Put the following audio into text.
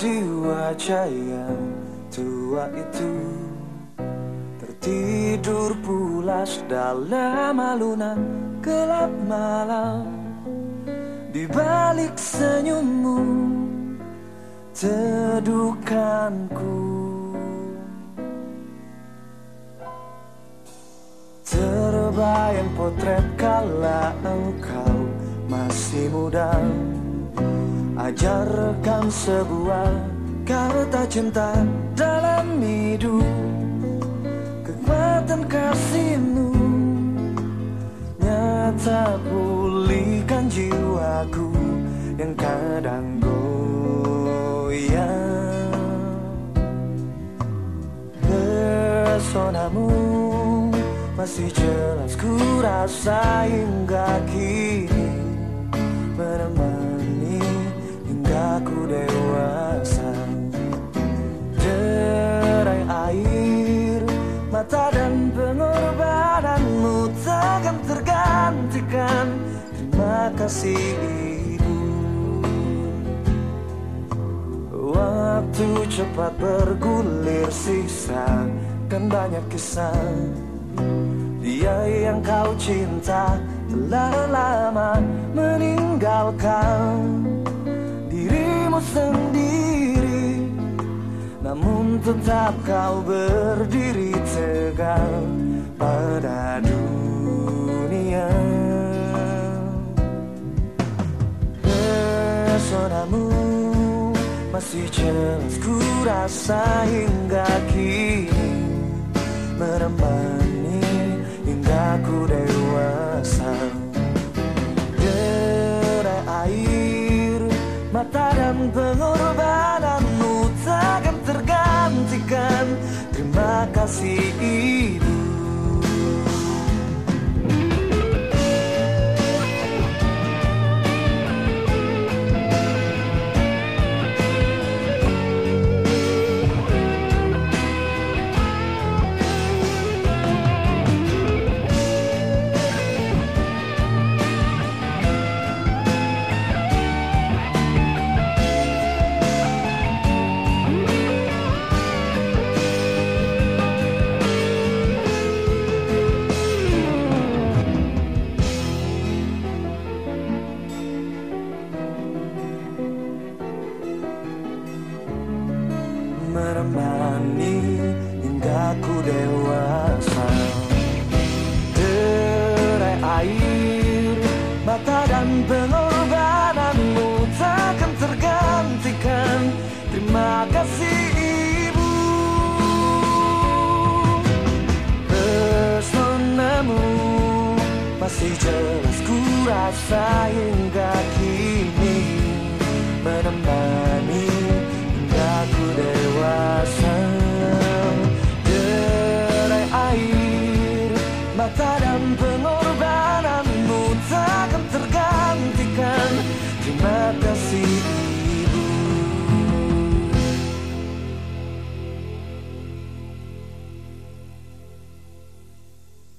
di wajah yang tua itu. Tertidur pulas dalam alunan gelap malam. Di balik senyummu teduhkanku. Terbayang potret kala engkau masih muda Ajarkan sebuah kata cinta dalam hidup. Kekuatan kasihmu Nyata pulihkan jiwaku Yang kadang goyang. Personamu masih jelas ku rasa hingga kini Terima kasih ibu. Waktu cepat bergulir sisa Dan banyak kisah. Dia yang kau cinta telah lama meninggalkan dirimu sendiri. Namun tetap kau berdiri tegak pada dunia masih jelas ku rasa hingga kini Menemani hingga ku dewasa. Derai air mata dan pengorbananmu takkan tergantikan. Terima kasih Ibu menemani hingga ku dewasa. Derai air, mata dan pengorbananmu takkan tergantikan. Terima kasih ibu. Pesonamu masih jelas ku rasa hingga